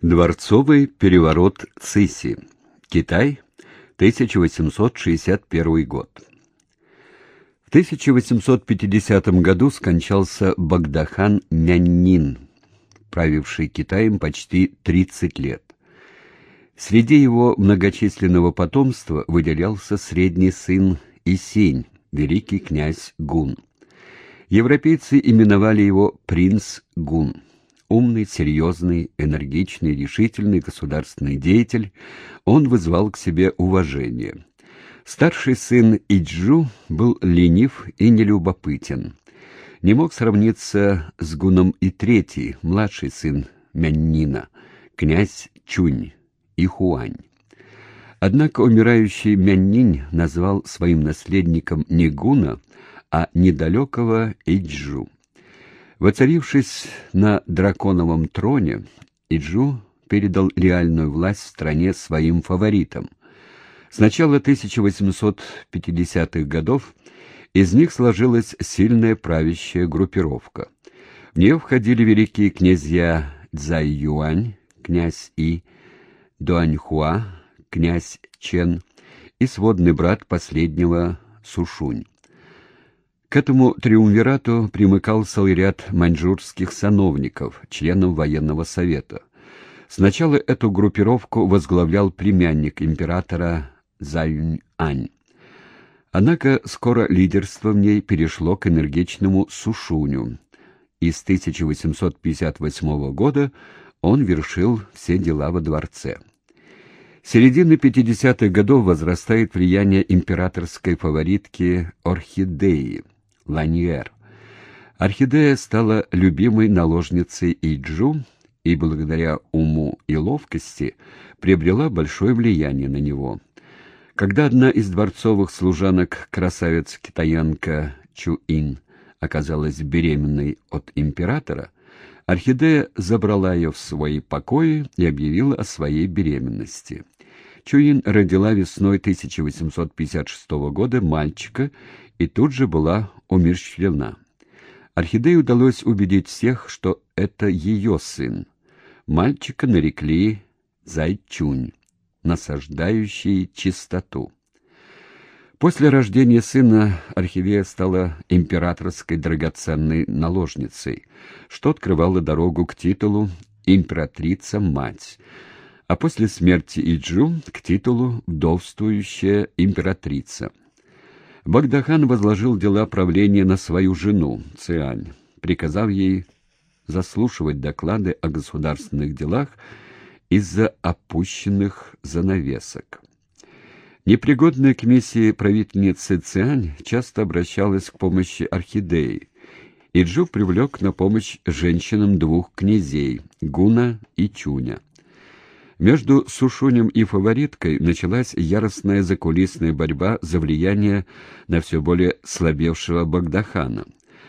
Дворцовый переворот Циси. Китай, 1861 год. В 1850 году скончался Багдахан Мяннин, правивший Китаем почти 30 лет. Среди его многочисленного потомства выделялся средний сын Исень, великий князь Гун. Европейцы именовали его принц Гун. Умный, серьезный, энергичный, решительный государственный деятель, он вызвал к себе уважение. Старший сын Иджу был ленив и нелюбопытен. Не мог сравниться с Гуном и третий, младший сын Мяннина, князь Чунь и Хуань. Однако умирающий Мяннинь назвал своим наследником не Гуна, а недалекого Иджу. Воцарившись на драконовом троне, Иджу передал реальную власть в стране своим фаворитам. С начала 1850-х годов из них сложилась сильная правящая группировка. В нее входили великие князья Цзай Юань, князь И, Дуаньхуа, князь Чен и сводный брат последнего Сушунь. К этому триумвирату примыкал целый ряд маньчжурских сановников, членов военного совета. Сначала эту группировку возглавлял племянник императора Заюнь-Ань. Однако скоро лидерство в ней перешло к энергичному Сушуню, и с 1858 года он вершил все дела во дворце. С середины 50-х годов возрастает влияние императорской фаворитки Орхидеи – Ланьер. Орхидея стала любимой наложницей Иджу и благодаря уму и ловкости приобрела большое влияние на него. Когда одна из дворцовых служанок, красавица-китаянка Чуин, оказалась беременной от императора, Орхидея забрала ее в свои покои и объявила о своей беременности. Чуин родила весной 1856 года мальчика и тут же была умерщвлена. Орхидее удалось убедить всех, что это ее сын. Мальчика нарекли Зайчунь, насаждающий чистоту. После рождения сына Архивея стала императорской драгоценной наложницей, что открывало дорогу к титулу «императрица-мать», а после смерти Иджу к титулу «вдовствующая императрица». Багдахан возложил дела правления на свою жену, Циань, приказав ей заслушивать доклады о государственных делах из-за опущенных занавесок. Непригодная к миссии правительницы Циань часто обращалась к помощи орхидеи, и Джу привлек на помощь женщинам двух князей — Гуна и Чуня. Между Сушунем и фавориткой началась яростная закулисная борьба за влияние на все более слабевшего Багдахана.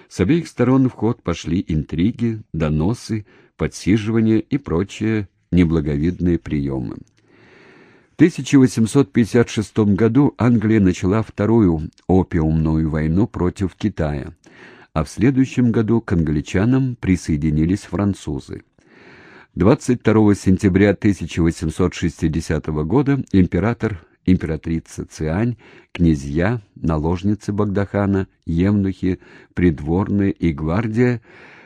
С обеих сторон в ход пошли интриги, доносы, подсиживания и прочие неблаговидные приемы. В 1856 году Англия начала вторую опиумную войну против Китая, а в следующем году к англичанам присоединились французы. 22 сентября 1860 года император, императрица Циань, князья, наложницы Багдахана, евнухи, придворные и гвардия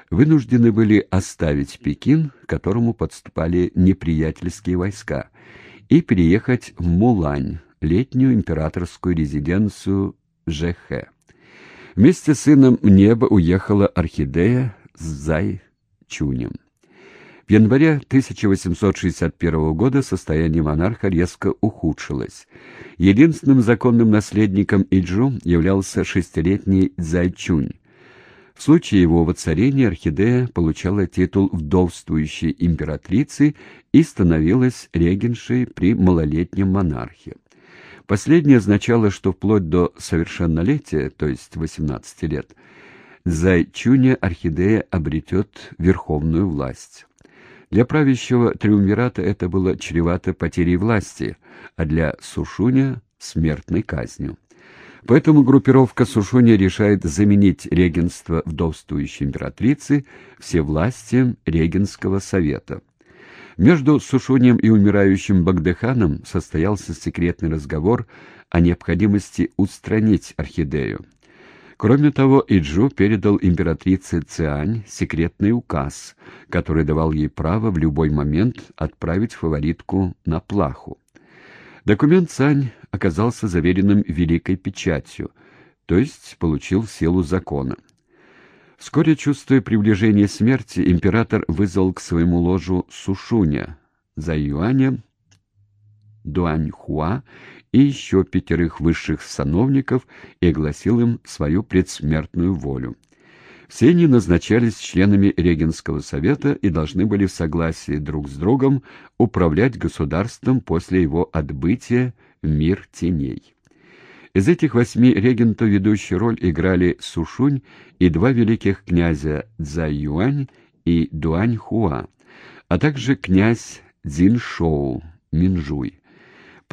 вынуждены были оставить Пекин, к которому подступали неприятельские войска, и переехать в Мулань, летнюю императорскую резиденцию Жэхэ. Вместе с сыном небо уехала орхидея с Зай-Чунем. В январе 1861 года состояние монарха резко ухудшилось. Единственным законным наследником Иджу являлся шестилетний Цзайчунь. В случае его воцарения орхидея получала титул вдовствующей императрицы и становилась регеншей при малолетнем монархе. Последнее означало, что вплоть до совершеннолетия, то есть 18 лет, Зайчуня орхидея обретет верховную власть. Для правящего триумвирата это было чревато потерей власти, а для Сушуня — смертной казнью. Поэтому группировка Сушуня решает заменить регенство вдовствующей императрицы всевластием регенского совета. Между Сушунем и умирающим Багдыханом состоялся секретный разговор о необходимости устранить орхидею. Кроме того, Иджу передал императрице Циань секретный указ, который давал ей право в любой момент отправить фаворитку на плаху. Документ Цань оказался заверенным великой печатью, то есть получил силу закона. Вскоре, чувствуя приближение смерти, император вызвал к своему ложу Сушуня, за Юаня, Дуаньхуа и еще пятерых высших сановников и огласил им свою предсмертную волю. Все они назначались членами Регенского совета и должны были в согласии друг с другом управлять государством после его отбытия в мир теней. Из этих восьми регентов ведущую роль играли Сушунь и два великих князя Цзаюань и Дуаньхуа, а также князь Цзиншоу, Минжуй.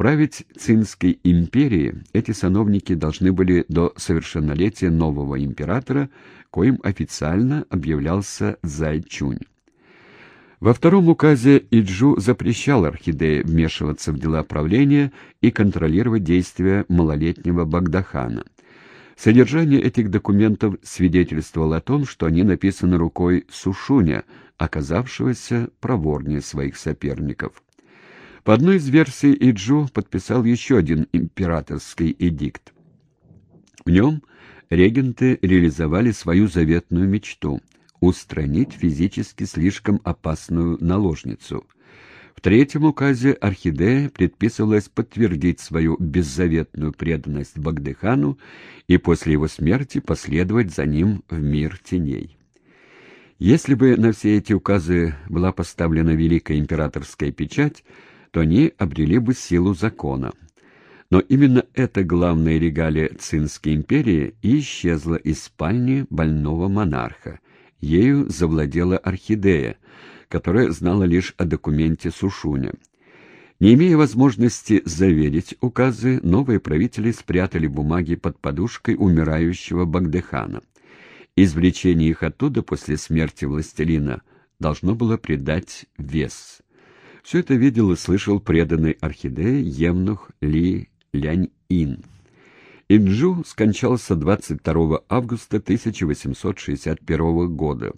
Править Цинской империей эти сановники должны были до совершеннолетия нового императора, коим официально объявлялся Зайчунь. Во втором указе Иджу запрещал орхидее вмешиваться в дела правления и контролировать действия малолетнего Багдахана. Содержание этих документов свидетельствовало о том, что они написаны рукой Сушуня, оказавшегося проворнее своих соперников. По одной из версий Иджу подписал еще один императорский эдикт. В нем регенты реализовали свою заветную мечту — устранить физически слишком опасную наложницу. В третьем указе Орхидея предписывалось подтвердить свою беззаветную преданность Багдыхану и после его смерти последовать за ним в мир теней. Если бы на все эти указы была поставлена великая императорская печать, то они обрели бы силу закона. Но именно эта главная регалия Цинской империи и исчезла из спальни больного монарха, Ею завладела орхидея, которая знала лишь о документе Сушуня. Не имея возможности заверить указы, новые правители спрятали бумаги под подушкой умирающего Багдыхана. Извлечение их оттуда после смерти властелина должно было придать вес. Все это видел и слышал преданный орхидее Евнух Ли Лянь-Ин. Инджу скончался 22 августа 1861 года.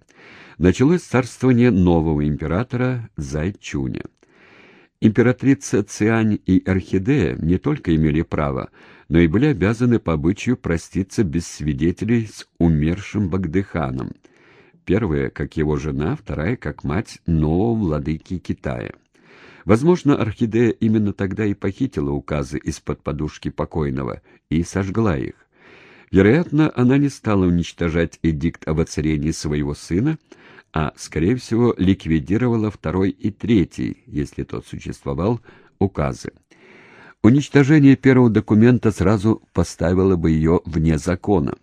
Началось царствование нового императора Зайчуня. Императрица Циань и Орхидея не только имели право, но и были обязаны по обычаю проститься без свидетелей с умершим Багдыханом. Первая, как его жена, вторая, как мать нового владыки Китая. Возможно, Орхидея именно тогда и похитила указы из-под подушки покойного и сожгла их. Вероятно, она не стала уничтожать эдикт об оцарении своего сына, а, скорее всего, ликвидировала второй и третий, если тот существовал, указы. Уничтожение первого документа сразу поставило бы ее вне закона.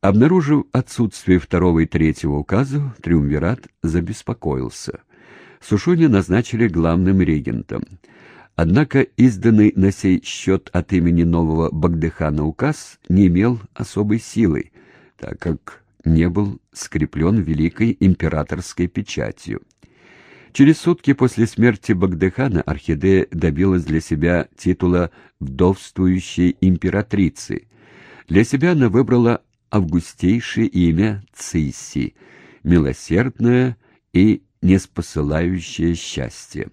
Обнаружив отсутствие второго и третьего указов, Триумвират забеспокоился. Сушуни назначили главным регентом. Однако изданный на сей счет от имени нового Багдыхана указ не имел особой силы, так как не был скреплен великой императорской печатью. Через сутки после смерти Багдыхана Орхидея добилась для себя титула «вдовствующей императрицы». Для себя она выбрала августейшее имя Цисси, милосердная и неспосылающее счастье.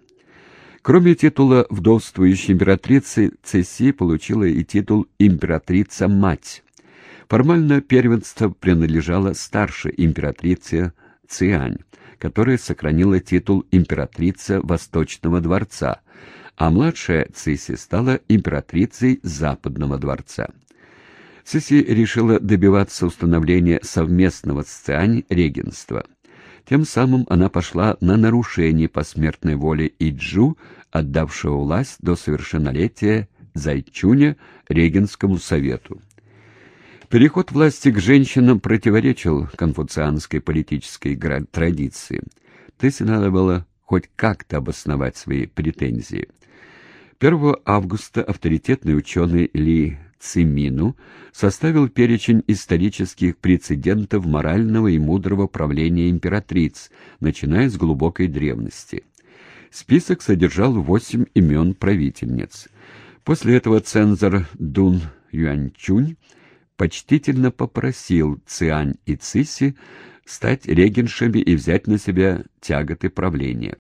Кроме титула вдовствующей императрицы, Цесси получила и титул императрица-мать. Формально первенство принадлежало старшей императрице Циань, которая сохранила титул императрица Восточного дворца, а младшая Циси стала императрицей Западного дворца. Циси решила добиваться установления совместного с Циань регенства – тем самым она пошла на нарушение посмертной воли Иджу, отдавшего власть до совершеннолетия Зайчуня Регенскому совету. Переход власти к женщинам противоречил конфуцианской политической традиции. Тессе надо было хоть как-то обосновать свои претензии. 1 августа авторитетный ученый Ли Цимину составил перечень исторических прецедентов морального и мудрого правления императриц, начиная с глубокой древности. Список содержал восемь имен правительниц. После этого цензор Дун Юаньчунь почтительно попросил Циань и Циси стать регеншами и взять на себя тяготы правления.